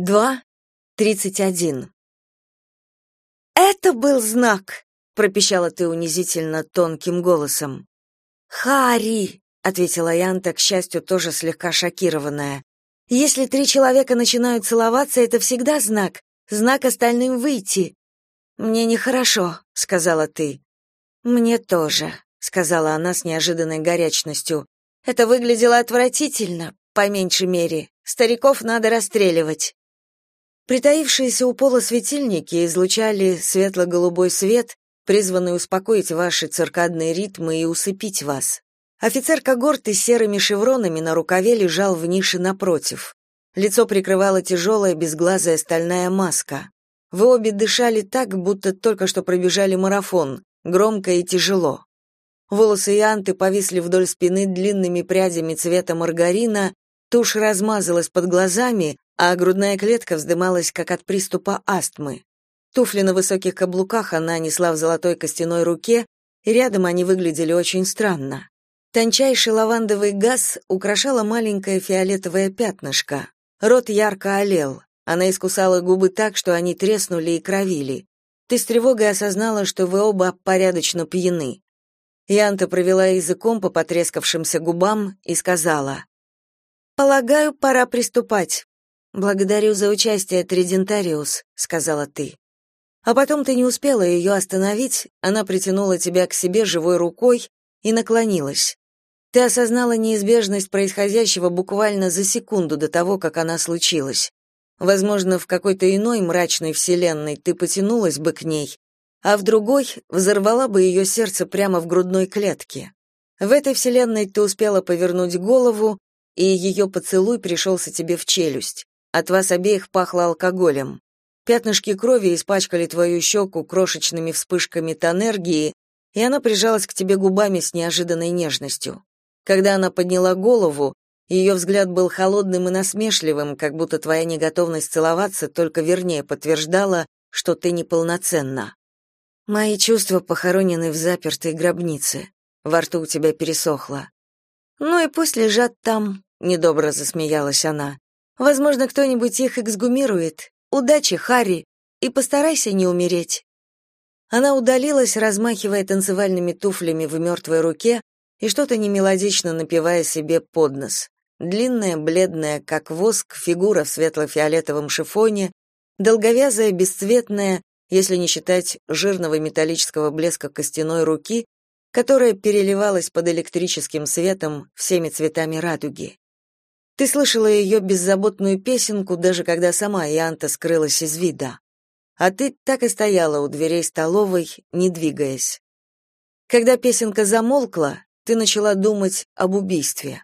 2.31 «Это был знак!» — пропищала ты унизительно тонким голосом. «Хари!» — ответила Янта, к счастью, тоже слегка шокированная. «Если три человека начинают целоваться, это всегда знак. Знак остальным выйти». «Мне нехорошо», — сказала ты. «Мне тоже», — сказала она с неожиданной горячностью. «Это выглядело отвратительно, по меньшей мере. Стариков надо расстреливать. Притаившиеся у пола светильники излучали светло-голубой свет, призванный успокоить ваши циркадные ритмы и усыпить вас. Офицер когорты с серыми шевронами на рукаве лежал в нише напротив. Лицо прикрывала тяжелая безглазая стальная маска. Вы обе дышали так, будто только что пробежали марафон, громко и тяжело. Волосы Ианты повисли вдоль спины длинными прядями цвета маргарина, Тушь размазалась под глазами, а грудная клетка вздымалась, как от приступа астмы. Туфли на высоких каблуках она несла в золотой костяной руке, и рядом они выглядели очень странно. Тончайший лавандовый газ украшала маленькое фиолетовое пятнышко. Рот ярко олел. Она искусала губы так, что они треснули и кровили. Ты с тревогой осознала, что вы оба порядочно пьяны. Янта провела языком по потрескавшимся губам и сказала: Полагаю, пора приступать. Благодарю за участие, Тридентариус, сказала ты. А потом ты не успела ее остановить, она притянула тебя к себе живой рукой и наклонилась. Ты осознала неизбежность происходящего буквально за секунду до того, как она случилась. Возможно, в какой-то иной мрачной вселенной ты потянулась бы к ней, а в другой взорвала бы ее сердце прямо в грудной клетке. В этой вселенной ты успела повернуть голову и ее поцелуй пришелся тебе в челюсть. От вас обеих пахло алкоголем. Пятнышки крови испачкали твою щеку крошечными вспышками тонергии, и она прижалась к тебе губами с неожиданной нежностью. Когда она подняла голову, ее взгляд был холодным и насмешливым, как будто твоя неготовность целоваться только вернее подтверждала, что ты неполноценна. Мои чувства похоронены в запертой гробнице. Во рту у тебя пересохло. Ну и пусть лежат там, недобро засмеялась она. Возможно, кто-нибудь их эксгумирует. Удачи, Харри, и постарайся не умереть. Она удалилась, размахивая танцевальными туфлями в мертвой руке и что-то немелодично напевая себе под нос. Длинная, бледная, как воск, фигура в светло-фиолетовом шифоне, долговязая, бесцветная, если не считать жирного металлического блеска костяной руки, которая переливалась под электрическим светом всеми цветами радуги. Ты слышала ее беззаботную песенку, даже когда сама Янта скрылась из вида. А ты так и стояла у дверей столовой, не двигаясь. Когда песенка замолкла, ты начала думать об убийстве.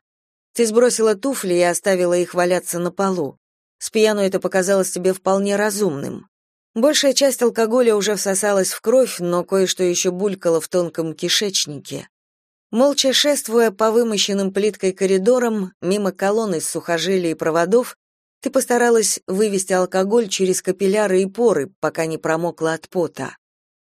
Ты сбросила туфли и оставила их валяться на полу. С пьяну это показалось тебе вполне разумным. Большая часть алкоголя уже всосалась в кровь, но кое-что еще булькало в тонком кишечнике. Молча шествуя по вымощенным плиткой коридорам, мимо колонн из сухожилий и проводов, ты постаралась вывести алкоголь через капилляры и поры, пока не промокла от пота.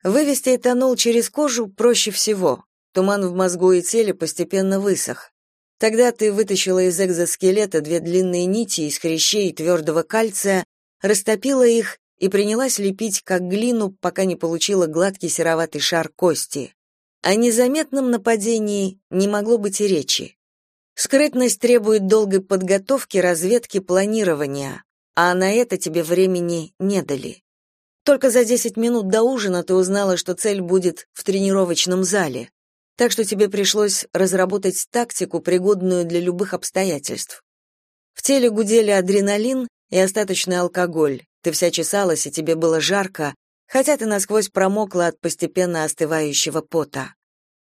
Вывести этанол через кожу проще всего. Туман в мозгу и теле постепенно высох. Тогда ты вытащила из экзоскелета две длинные нити из хрящей твердого кальция, растопила их и принялась лепить как глину, пока не получила гладкий сероватый шар кости. О незаметном нападении не могло быть и речи. Скрытность требует долгой подготовки, разведки, планирования, а на это тебе времени не дали. Только за 10 минут до ужина ты узнала, что цель будет в тренировочном зале, так что тебе пришлось разработать тактику, пригодную для любых обстоятельств. В теле гудели адреналин и остаточный алкоголь, ты вся чесалась, и тебе было жарко, хотя ты насквозь промокла от постепенно остывающего пота.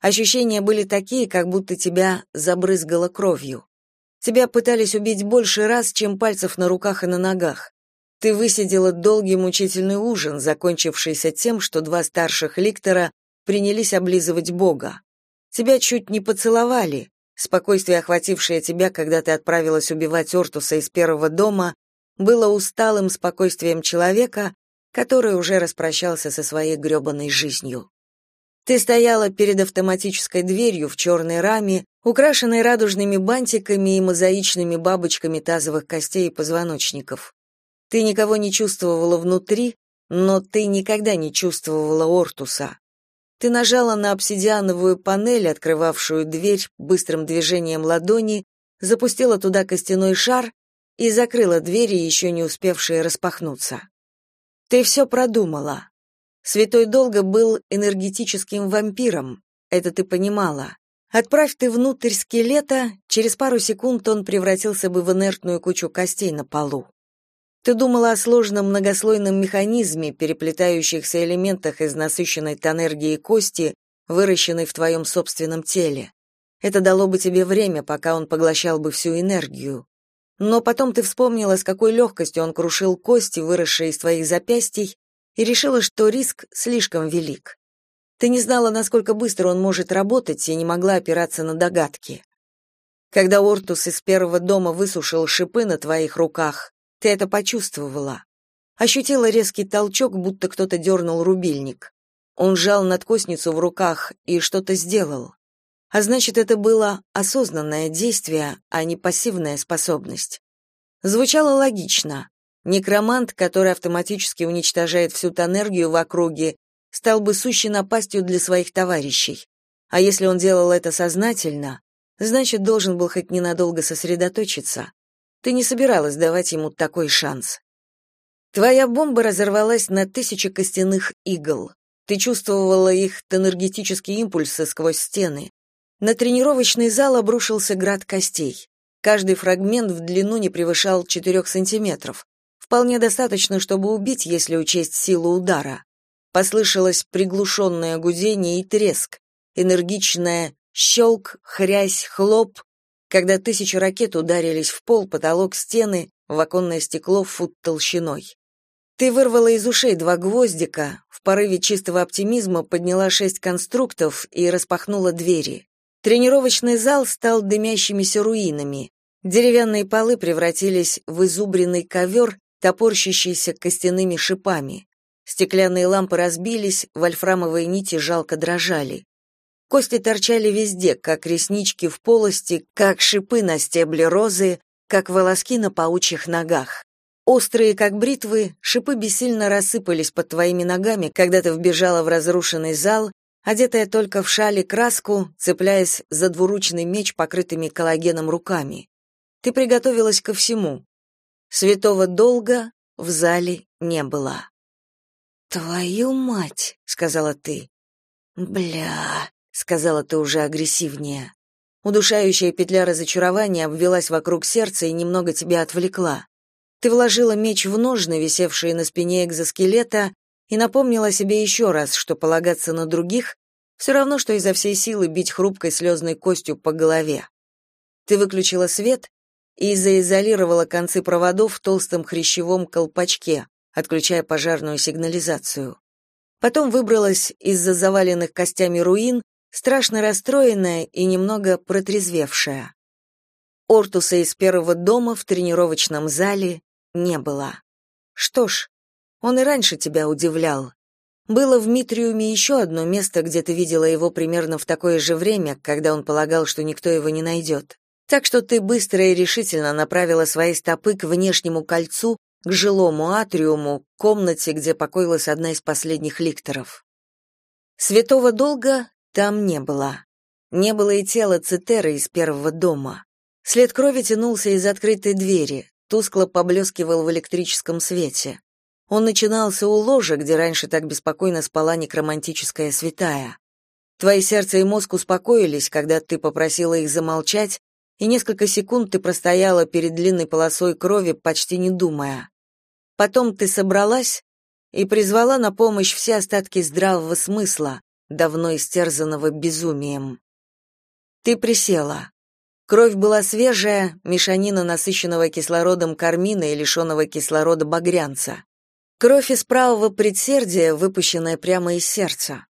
Ощущения были такие, как будто тебя забрызгало кровью. Тебя пытались убить больше раз, чем пальцев на руках и на ногах. Ты высидела долгий мучительный ужин, закончившийся тем, что два старших ликтора принялись облизывать Бога. Тебя чуть не поцеловали. Спокойствие, охватившее тебя, когда ты отправилась убивать Ортуса из первого дома, было усталым спокойствием человека, который уже распрощался со своей грёбаной жизнью. Ты стояла перед автоматической дверью в черной раме, украшенной радужными бантиками и мозаичными бабочками тазовых костей и позвоночников. Ты никого не чувствовала внутри, но ты никогда не чувствовала Ортуса. Ты нажала на обсидиановую панель, открывавшую дверь быстрым движением ладони, запустила туда костяной шар и закрыла двери, еще не успевшие распахнуться. Ты все продумала. Святой Долго был энергетическим вампиром, это ты понимала. Отправь ты внутрь скелета, через пару секунд он превратился бы в инертную кучу костей на полу. Ты думала о сложном многослойном механизме, переплетающихся элементах из насыщенной энергией кости, выращенной в твоем собственном теле. Это дало бы тебе время, пока он поглощал бы всю энергию. Но потом ты вспомнила, с какой легкостью он крушил кости, выросшие из твоих запястий, и решила, что риск слишком велик. Ты не знала, насколько быстро он может работать, и не могла опираться на догадки. Когда Ортус из первого дома высушил шипы на твоих руках, ты это почувствовала. Ощутила резкий толчок, будто кто-то дернул рубильник. Он сжал надкосницу в руках и что-то сделал. А значит, это было осознанное действие, а не пассивная способность. Звучало логично. Некромант, который автоматически уничтожает всю энергию в округе, стал бы сущей напастью для своих товарищей. А если он делал это сознательно, значит, должен был хоть ненадолго сосредоточиться. Ты не собиралась давать ему такой шанс. Твоя бомба разорвалась на тысячи костяных игл. Ты чувствовала их энергетические импульсы сквозь стены. На тренировочный зал обрушился град костей. Каждый фрагмент в длину не превышал 4 сантиметров. Вполне достаточно, чтобы убить, если учесть силу удара. Послышалось приглушенное гудение и треск, энергичное щелк, хрясь, хлоп, когда тысячи ракет ударились в пол, потолок, стены, в оконное стекло фут толщиной. Ты вырвала из ушей два гвоздика, в порыве чистого оптимизма подняла шесть конструктов и распахнула двери. Тренировочный зал стал дымящимися руинами. Деревянные полы превратились в изубренный ковер, топорщащийся костяными шипами. Стеклянные лампы разбились, вольфрамовые нити жалко дрожали. Кости торчали везде, как реснички в полости, как шипы на стебле розы, как волоски на паучьих ногах. Острые, как бритвы, шипы бессильно рассыпались под твоими ногами, когда ты вбежала в разрушенный зал, одетая только в шали краску, цепляясь за двуручный меч, покрытыми коллагеном руками. Ты приготовилась ко всему. Святого долга в зале не было. «Твою мать!» — сказала ты. «Бля!» сказала ты уже агрессивнее. Удушающая петля разочарования обвелась вокруг сердца и немного тебя отвлекла. Ты вложила меч в ножны, висевшие на спине экзоскелета, и напомнила себе еще раз, что полагаться на других все равно, что изо всей силы бить хрупкой слезной костью по голове. Ты выключила свет и заизолировала концы проводов в толстом хрящевом колпачке, отключая пожарную сигнализацию. Потом выбралась из-за заваленных костями руин страшно расстроенная и немного протрезвевшая. Ортуса из первого дома в тренировочном зале не было. Что ж, он и раньше тебя удивлял. Было в Митриуме еще одно место, где ты видела его примерно в такое же время, когда он полагал, что никто его не найдет. Так что ты быстро и решительно направила свои стопы к внешнему кольцу, к жилому атриуму, комнате, где покоилась одна из последних ликторов. Святого долга там не было. Не было и тела Цитеры из первого дома. След крови тянулся из открытой двери, тускло поблескивал в электрическом свете. Он начинался у ложа, где раньше так беспокойно спала некромантическая святая. Твои сердце и мозг успокоились, когда ты попросила их замолчать, и несколько секунд ты простояла перед длинной полосой крови, почти не думая. Потом ты собралась и призвала на помощь все остатки здравого смысла, давно истерзанного безумием. Ты присела. Кровь была свежая, мешанина насыщенного кислородом кармина и лишенного кислорода багрянца. Кровь из правого предсердия, выпущенная прямо из сердца.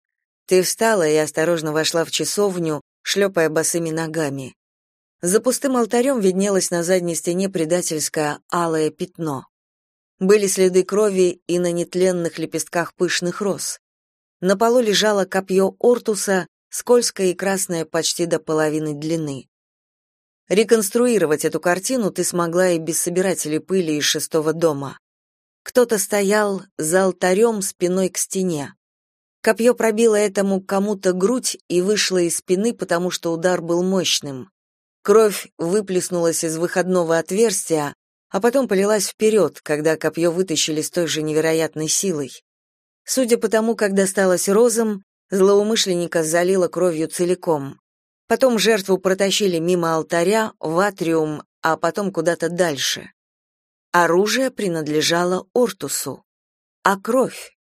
Ты встала и осторожно вошла в часовню, шлепая босыми ногами. За пустым алтарем виднелось на задней стене предательское алое пятно. Были следы крови и на нетленных лепестках пышных роз. На полу лежало копье Ортуса, скользкое и красное почти до половины длины. Реконструировать эту картину ты смогла и без собирателей пыли из шестого дома. Кто-то стоял за алтарем спиной к стене. Копье пробило этому кому-то грудь и вышло из спины, потому что удар был мощным. Кровь выплеснулась из выходного отверстия, а потом полилась вперед, когда копье вытащили с той же невероятной силой. Судя по тому, как досталось розам, злоумышленника залило кровью целиком. Потом жертву протащили мимо алтаря, в атриум, а потом куда-то дальше. Оружие принадлежало Ортусу. А кровь?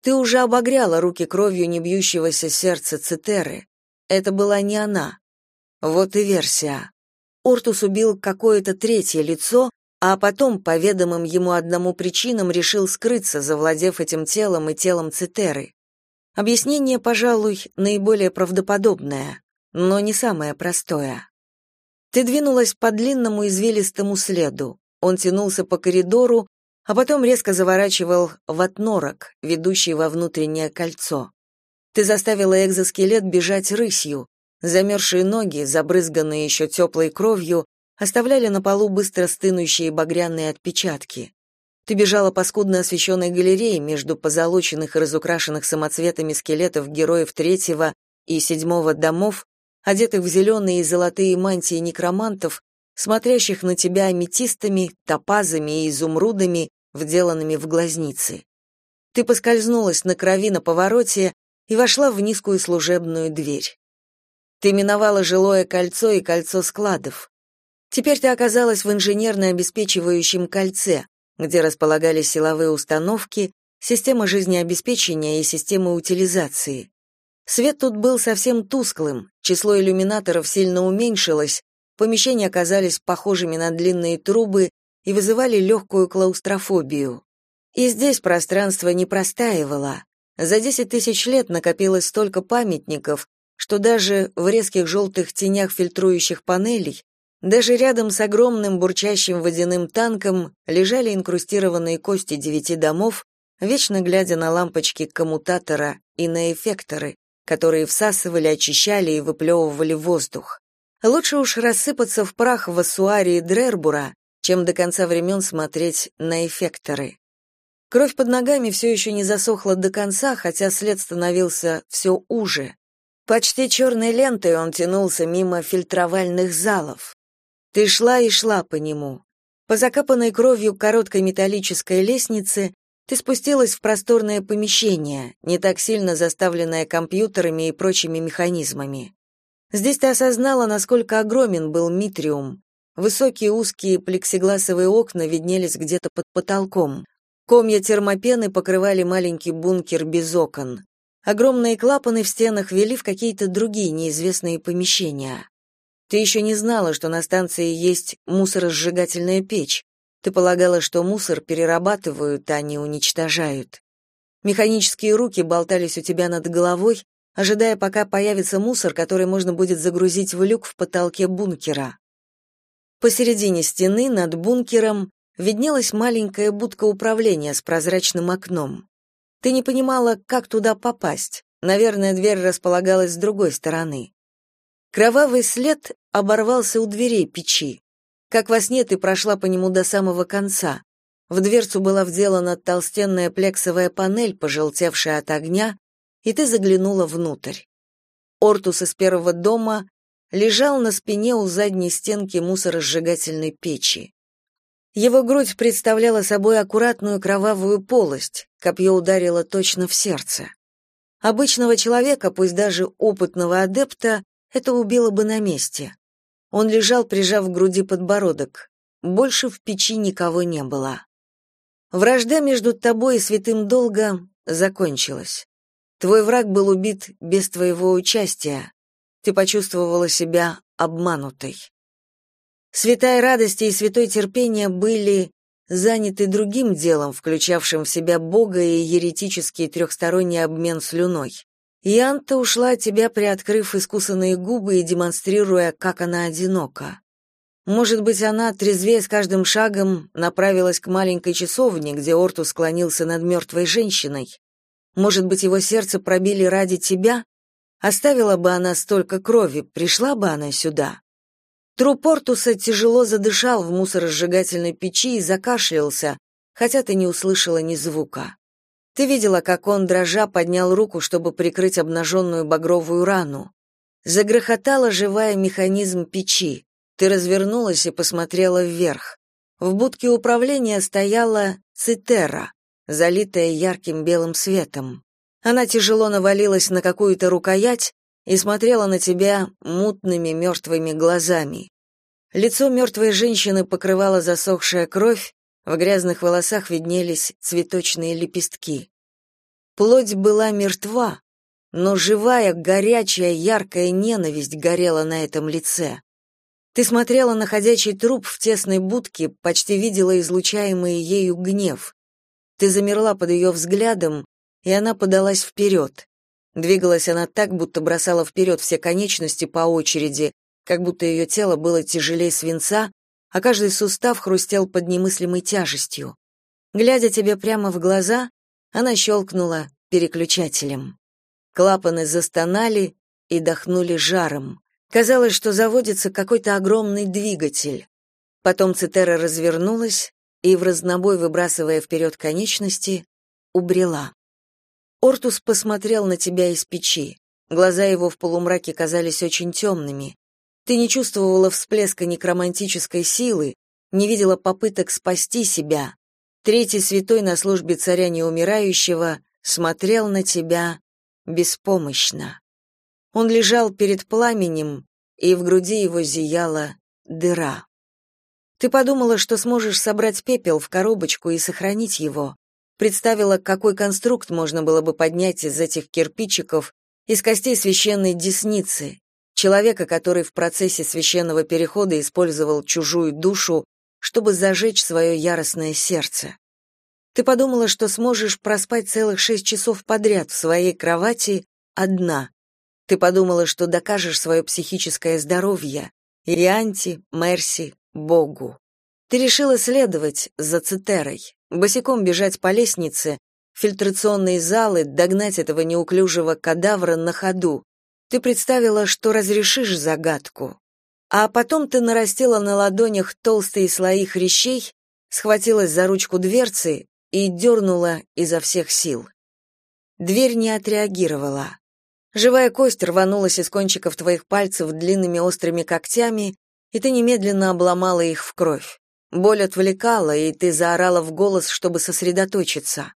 Ты уже обогряла руки кровью не бьющегося сердца Цитеры. Это была не она. Вот и версия. Ортус убил какое-то третье лицо, а потом, по ведомым ему одному причинам, решил скрыться, завладев этим телом и телом Цитеры. Объяснение, пожалуй, наиболее правдоподобное, но не самое простое. Ты двинулась по длинному извилистому следу. Он тянулся по коридору, а потом резко заворачивал в отнорок, ведущий во внутреннее кольцо. Ты заставила экзоскелет бежать рысью, Замерзшие ноги, забрызганные еще теплой кровью, оставляли на полу быстро стынущие багряные отпечатки. Ты бежала по скудно освещенной галерее между позолоченных и разукрашенных самоцветами скелетов героев третьего и седьмого домов, одетых в зеленые и золотые мантии некромантов, смотрящих на тебя аметистами, топазами и изумрудами, вделанными в глазницы. Ты поскользнулась на крови на повороте и вошла в низкую служебную дверь. Ты миновала жилое кольцо и кольцо складов. Теперь ты оказалась в инженерно-обеспечивающем кольце, где располагались силовые установки, система жизнеобеспечения и система утилизации. Свет тут был совсем тусклым, число иллюминаторов сильно уменьшилось, помещения оказались похожими на длинные трубы и вызывали легкую клаустрофобию. И здесь пространство не простаивало. За десять тысяч лет накопилось столько памятников, что даже в резких желтых тенях фильтрующих панелей, даже рядом с огромным бурчащим водяным танком лежали инкрустированные кости девяти домов, вечно глядя на лампочки коммутатора и на эффекторы, которые всасывали, очищали и выплевывали воздух. Лучше уж рассыпаться в прах в ассуарии Дрербура, чем до конца времен смотреть на эффекторы. Кровь под ногами все еще не засохла до конца, хотя след становился все уже. Почти черной лентой он тянулся мимо фильтровальных залов. Ты шла и шла по нему. По закапанной кровью короткой металлической лестнице ты спустилась в просторное помещение, не так сильно заставленное компьютерами и прочими механизмами. Здесь ты осознала, насколько огромен был Митриум. Высокие узкие плексигласовые окна виднелись где-то под потолком. Комья термопены покрывали маленький бункер без окон. Огромные клапаны в стенах вели в какие-то другие неизвестные помещения. Ты еще не знала, что на станции есть мусоросжигательная печь. Ты полагала, что мусор перерабатывают, а не уничтожают. Механические руки болтались у тебя над головой, ожидая, пока появится мусор, который можно будет загрузить в люк в потолке бункера. Посередине стены над бункером виднелась маленькая будка управления с прозрачным окном. Ты не понимала, как туда попасть. Наверное, дверь располагалась с другой стороны. Кровавый след оборвался у дверей печи. Как во сне ты прошла по нему до самого конца. В дверцу была вделана толстенная плексовая панель, пожелтевшая от огня, и ты заглянула внутрь. Ортус из первого дома лежал на спине у задней стенки мусоросжигательной печи. Его грудь представляла собой аккуратную кровавую полость, копье ударило точно в сердце. Обычного человека, пусть даже опытного адепта, это убило бы на месте. Он лежал, прижав к груди подбородок. Больше в печи никого не было. Вражда между тобой и святым долга закончилась. Твой враг был убит без твоего участия. Ты почувствовала себя обманутой. Святая радости и святой терпения были заняты другим делом, включавшим в себя Бога и еретический трехсторонний обмен слюной. Янта ушла от тебя, приоткрыв искусанные губы и демонстрируя, как она одинока. Может быть, она, трезвее с каждым шагом, направилась к маленькой часовне, где Орту склонился над мертвой женщиной. Может быть, его сердце пробили ради тебя? Оставила бы она столько крови, пришла бы она сюда. Труп Портуса тяжело задышал в мусоросжигательной печи и закашлялся, хотя ты не услышала ни звука. Ты видела, как он, дрожа, поднял руку, чтобы прикрыть обнаженную багровую рану. Загрохотала живая механизм печи. Ты развернулась и посмотрела вверх. В будке управления стояла цитера, залитая ярким белым светом. Она тяжело навалилась на какую-то рукоять и смотрела на тебя мутными мертвыми глазами. Лицо мертвой женщины покрывала засохшая кровь, в грязных волосах виднелись цветочные лепестки. Плоть была мертва, но живая, горячая, яркая ненависть горела на этом лице. Ты смотрела на ходячий труп в тесной будке, почти видела излучаемый ею гнев. Ты замерла под ее взглядом, и она подалась вперед. Двигалась она так, будто бросала вперед все конечности по очереди, как будто ее тело было тяжелее свинца, а каждый сустав хрустел под немыслимой тяжестью. Глядя тебе прямо в глаза, она щелкнула переключателем. Клапаны застонали и дохнули жаром. Казалось, что заводится какой-то огромный двигатель. Потом Цитера развернулась и, в разнобой выбрасывая вперед конечности, убрела. Ортус посмотрел на тебя из печи. Глаза его в полумраке казались очень темными. Ты не чувствовала всплеска некромантической силы, не видела попыток спасти себя. Третий святой на службе царя неумирающего смотрел на тебя беспомощно. Он лежал перед пламенем, и в груди его зияла дыра. Ты подумала, что сможешь собрать пепел в коробочку и сохранить его. Представила, какой конструкт можно было бы поднять из этих кирпичиков, из костей священной десницы, человека, который в процессе священного перехода использовал чужую душу, чтобы зажечь свое яростное сердце. Ты подумала, что сможешь проспать целых шесть часов подряд в своей кровати одна, ты подумала, что докажешь свое психическое здоровье Ирианти, Мерси, Богу. Ты решила следовать за Цитерой, босиком бежать по лестнице, фильтрационные залы, догнать этого неуклюжего кадавра на ходу. Ты представила, что разрешишь загадку. А потом ты нарастила на ладонях толстые слои хрящей, схватилась за ручку дверцы и дернула изо всех сил. Дверь не отреагировала. Живая кость рванулась из кончиков твоих пальцев длинными острыми когтями, и ты немедленно обломала их в кровь. Боль отвлекала, и ты заорала в голос, чтобы сосредоточиться.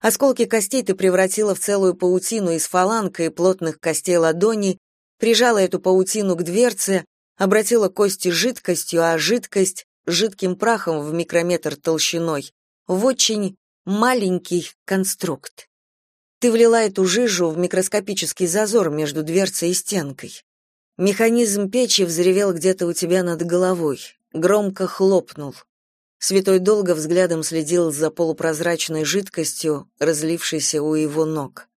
Осколки костей ты превратила в целую паутину из фаланг и плотных костей ладони, прижала эту паутину к дверце, обратила кости жидкостью, а жидкость — жидким прахом в микрометр толщиной, в очень маленький конструкт. Ты влила эту жижу в микроскопический зазор между дверцей и стенкой. Механизм печи взревел где-то у тебя над головой, громко хлопнул. Святой долго взглядом следил за полупрозрачной жидкостью, разлившейся у его ног.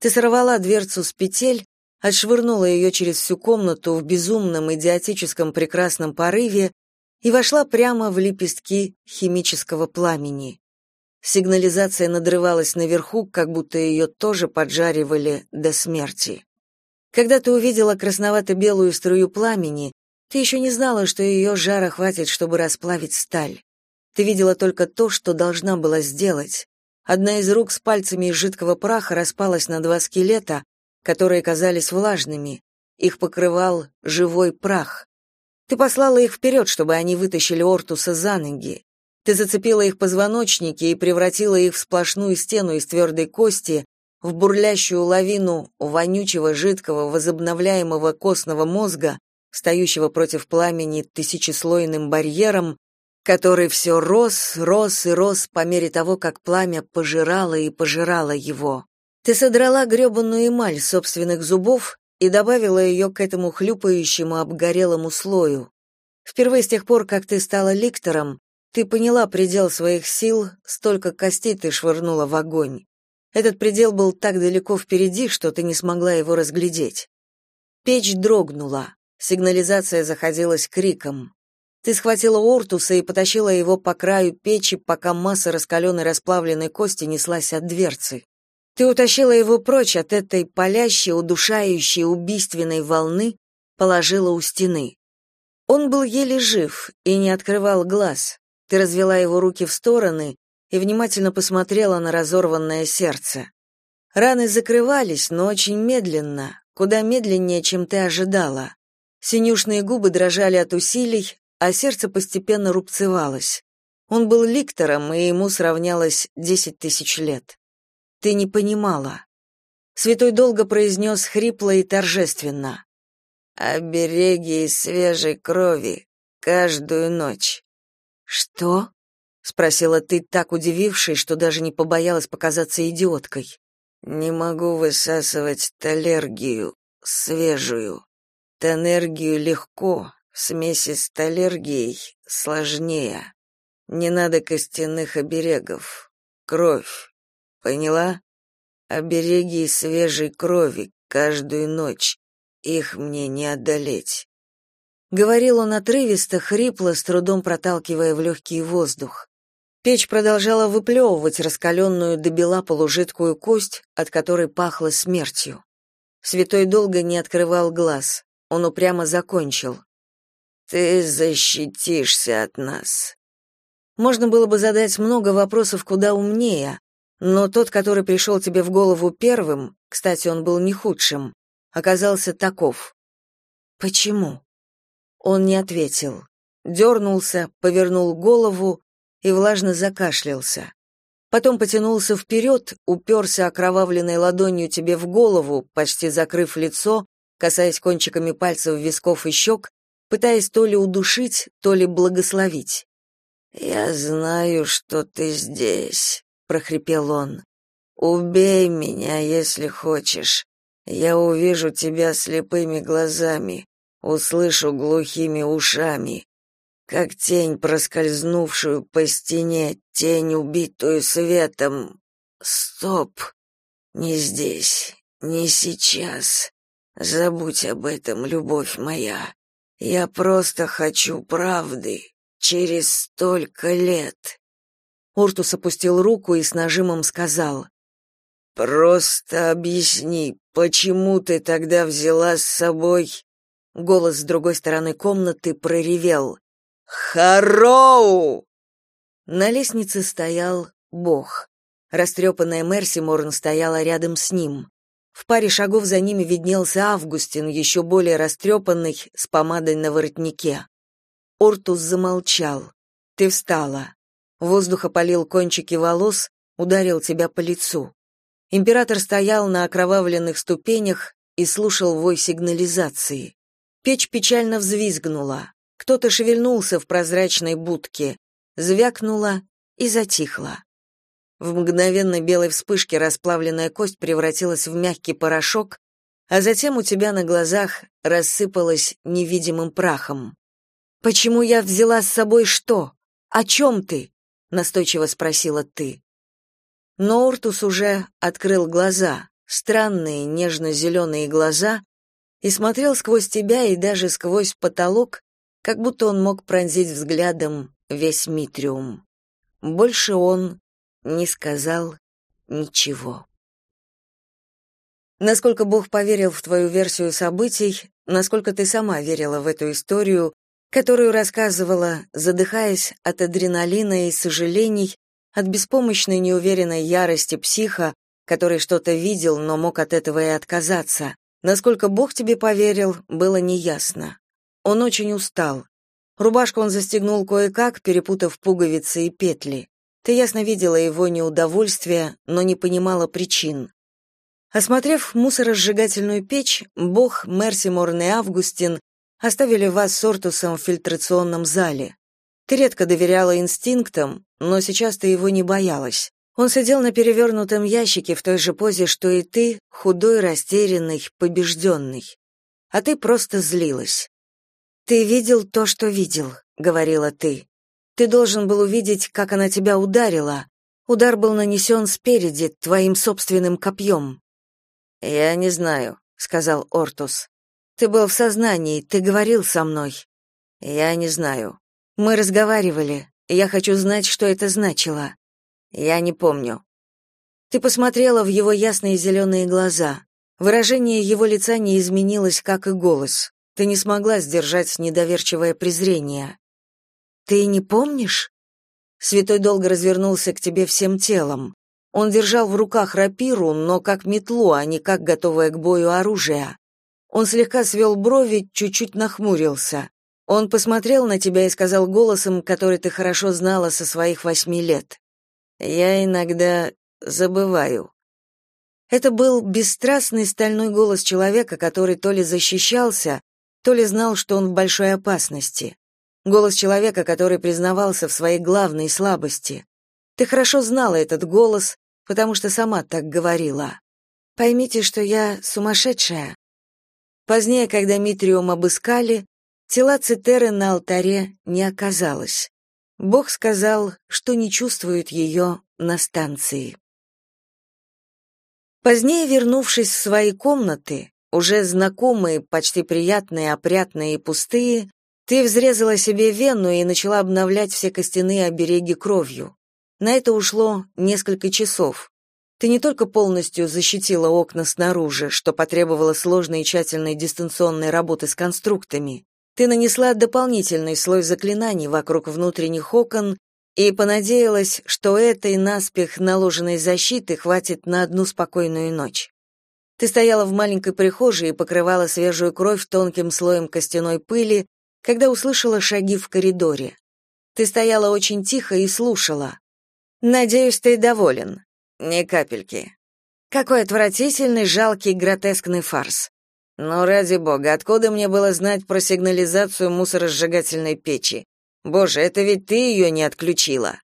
Ты сорвала дверцу с петель, отшвырнула ее через всю комнату в безумном идиотическом прекрасном порыве и вошла прямо в лепестки химического пламени. Сигнализация надрывалась наверху, как будто ее тоже поджаривали до смерти. Когда ты увидела красновато-белую струю пламени, ты еще не знала, что ее жара хватит, чтобы расплавить сталь. Ты видела только то, что должна была сделать. Одна из рук с пальцами из жидкого праха распалась на два скелета, которые казались влажными. Их покрывал живой прах. Ты послала их вперед, чтобы они вытащили Ортуса за ноги. Ты зацепила их позвоночники и превратила их в сплошную стену из твердой кости, в бурлящую лавину вонючего, жидкого, возобновляемого костного мозга, стоящего против пламени тысячеслойным барьером, который все рос, рос и рос по мере того, как пламя пожирало и пожирало его. Ты содрала гребаную эмаль собственных зубов и добавила ее к этому хлюпающему обгорелому слою. Впервые с тех пор, как ты стала ликтором, ты поняла предел своих сил, столько костей ты швырнула в огонь. Этот предел был так далеко впереди, что ты не смогла его разглядеть. Печь дрогнула. Сигнализация заходилась криком. Ты схватила Ортуса и потащила его по краю печи, пока масса раскаленной расплавленной кости неслась от дверцы. Ты утащила его прочь от этой палящей, удушающей, убийственной волны, положила у стены. Он был еле жив и не открывал глаз. Ты развела его руки в стороны, и внимательно посмотрела на разорванное сердце. Раны закрывались, но очень медленно, куда медленнее, чем ты ожидала. Синюшные губы дрожали от усилий, а сердце постепенно рубцевалось. Он был ликтором, и ему сравнялось десять тысяч лет. Ты не понимала. Святой долго произнес хрипло и торжественно. «Обереги свежей крови каждую ночь». «Что?» — спросила ты, так удивившись, что даже не побоялась показаться идиоткой. «Не могу высасывать талергию, свежую. Тонергию легко, смеси с талергией сложнее. Не надо костяных оберегов. Кровь. Поняла? Обереги свежей крови каждую ночь. Их мне не одолеть. Говорил он отрывисто, хрипло, с трудом проталкивая в легкий воздух. Печь продолжала выплевывать раскаленную до бела полужидкую кость, от которой пахло смертью. Святой долго не открывал глаз. Он упрямо закончил. «Ты защитишься от нас. Можно было бы задать много вопросов куда умнее, но тот, который пришел тебе в голову первым, кстати, он был не худшим, оказался таков. Почему? Он не ответил. Дернулся, повернул голову и влажно закашлялся. Потом потянулся вперед, уперся окровавленной ладонью тебе в голову, почти закрыв лицо, касаясь кончиками пальцев висков и щек, пытаясь то ли удушить, то ли благословить. «Я знаю, что ты здесь», — прохрипел он. «Убей меня, если хочешь. Я увижу тебя слепыми глазами, услышу глухими ушами, как тень, проскользнувшую по стене, тень, убитую светом. Стоп! Не здесь, не сейчас. Забудь об этом, любовь моя. Я просто хочу правды, Через столько лет. Уртус опустил руку и с нажимом сказал: Просто объясни, почему ты тогда взяла с собой Голос с другой стороны комнаты проревел: "Хароу!" На лестнице стоял Бог. Растрепанная Мерси Морн стояла рядом с ним. В паре шагов за ними виднелся Августин, еще более растрепанный, с помадой на воротнике. Ортус замолчал. Ты встала. Воздух опалил кончики волос, ударил тебя по лицу. Император стоял на окровавленных ступенях и слушал вой сигнализации. Печь печально взвизгнула. Кто-то шевельнулся в прозрачной будке, звякнула и затихла. В мгновенно белой вспышке расплавленная кость превратилась в мягкий порошок, а затем у тебя на глазах рассыпалась невидимым прахом. Почему я взяла с собой что? О чем ты? настойчиво спросила ты. Но Ортус уже открыл глаза, странные нежно-зеленые глаза, и смотрел сквозь тебя и даже сквозь потолок, как будто он мог пронзить взглядом весь Митриум. Больше он не сказал ничего. Насколько Бог поверил в твою версию событий, насколько ты сама верила в эту историю, которую рассказывала, задыхаясь от адреналина и сожалений, от беспомощной неуверенной ярости психа, который что-то видел, но мог от этого и отказаться. Насколько Бог тебе поверил, было неясно. Он очень устал. Рубашку он застегнул кое-как, перепутав пуговицы и петли. Ты ясно видела его неудовольствие, но не понимала причин. Осмотрев мусоросжигательную печь, Бог, Мерсиморн и Августин оставили вас с Ортусом в фильтрационном зале. Ты редко доверяла инстинктам, но сейчас ты его не боялась. Он сидел на перевернутом ящике в той же позе, что и ты, худой, растерянный, побежденный. А ты просто злилась. «Ты видел то, что видел», — говорила ты. «Ты должен был увидеть, как она тебя ударила. Удар был нанесен спереди, твоим собственным копьем». «Я не знаю», — сказал Ортус. Ты был в сознании, ты говорил со мной. Я не знаю. Мы разговаривали. Я хочу знать, что это значило. Я не помню. Ты посмотрела в его ясные зеленые глаза. Выражение его лица не изменилось, как и голос. Ты не смогла сдержать недоверчивое презрение. Ты не помнишь? Святой долго развернулся к тебе всем телом. Он держал в руках рапиру, но как метлу, а не как готовое к бою оружие. Он слегка свел брови, чуть-чуть нахмурился. Он посмотрел на тебя и сказал голосом, который ты хорошо знала со своих восьми лет. «Я иногда забываю». Это был бесстрастный стальной голос человека, который то ли защищался, то ли знал, что он в большой опасности. Голос человека, который признавался в своей главной слабости. Ты хорошо знала этот голос, потому что сама так говорила. Поймите, что я сумасшедшая. Позднее, когда Митриум обыскали, тела Цитеры на алтаре не оказалось. Бог сказал, что не чувствует ее на станции. Позднее, вернувшись в свои комнаты, уже знакомые, почти приятные, опрятные и пустые, ты взрезала себе вену и начала обновлять все костяные обереги кровью. На это ушло несколько часов. Ты не только полностью защитила окна снаружи, что потребовало сложной и тщательной дистанционной работы с конструктами. Ты нанесла дополнительный слой заклинаний вокруг внутренних окон и понадеялась, что этой наспех наложенной защиты хватит на одну спокойную ночь. Ты стояла в маленькой прихожей и покрывала свежую кровь тонким слоем костяной пыли, когда услышала шаги в коридоре. Ты стояла очень тихо и слушала. Надеюсь, ты доволен. Ни капельки. Какой отвратительный, жалкий, гротескный фарс. Но ради бога, откуда мне было знать про сигнализацию мусоросжигательной печи? Боже, это ведь ты ее не отключила.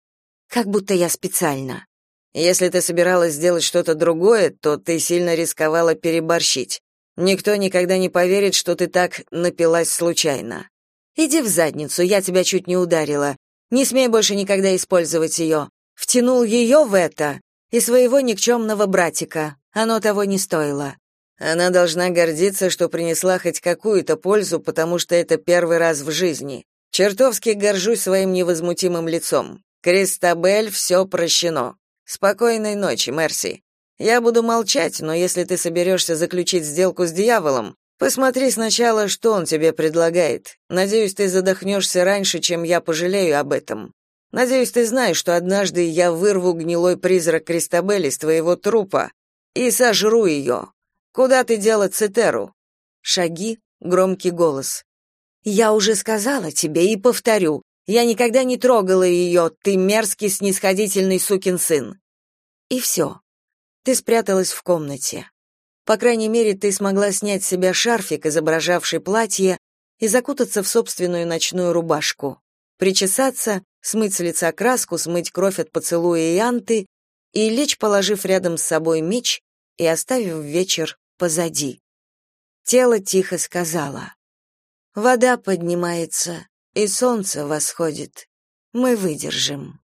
Как будто я специально. Если ты собиралась сделать что-то другое, то ты сильно рисковала переборщить. Никто никогда не поверит, что ты так напилась случайно. Иди в задницу, я тебя чуть не ударила. Не смей больше никогда использовать ее. Втянул ее в это и своего никчемного братика. Оно того не стоило. Она должна гордиться, что принесла хоть какую-то пользу, потому что это первый раз в жизни. Чертовски горжусь своим невозмутимым лицом. Кристабель, все прощено. Спокойной ночи, Мерси. Я буду молчать, но если ты соберешься заключить сделку с дьяволом, посмотри сначала, что он тебе предлагает. Надеюсь, ты задохнешься раньше, чем я пожалею об этом. Надеюсь, ты знаешь, что однажды я вырву гнилой призрак Кристабель из твоего трупа и сожру ее. Куда ты дела Цитеру? Шаги, громкий голос. Я уже сказала тебе и повторю. Я никогда не трогала ее, ты мерзкий снисходительный сукин сын. И все. Ты спряталась в комнате. По крайней мере, ты смогла снять с себя шарфик, изображавший платье, и закутаться в собственную ночную рубашку. Причесаться, смыть с лица краску, смыть кровь от поцелуя и анты и лечь, положив рядом с собой меч и оставив вечер позади. Тело тихо сказала. Вода поднимается, и солнце восходит. Мы выдержим.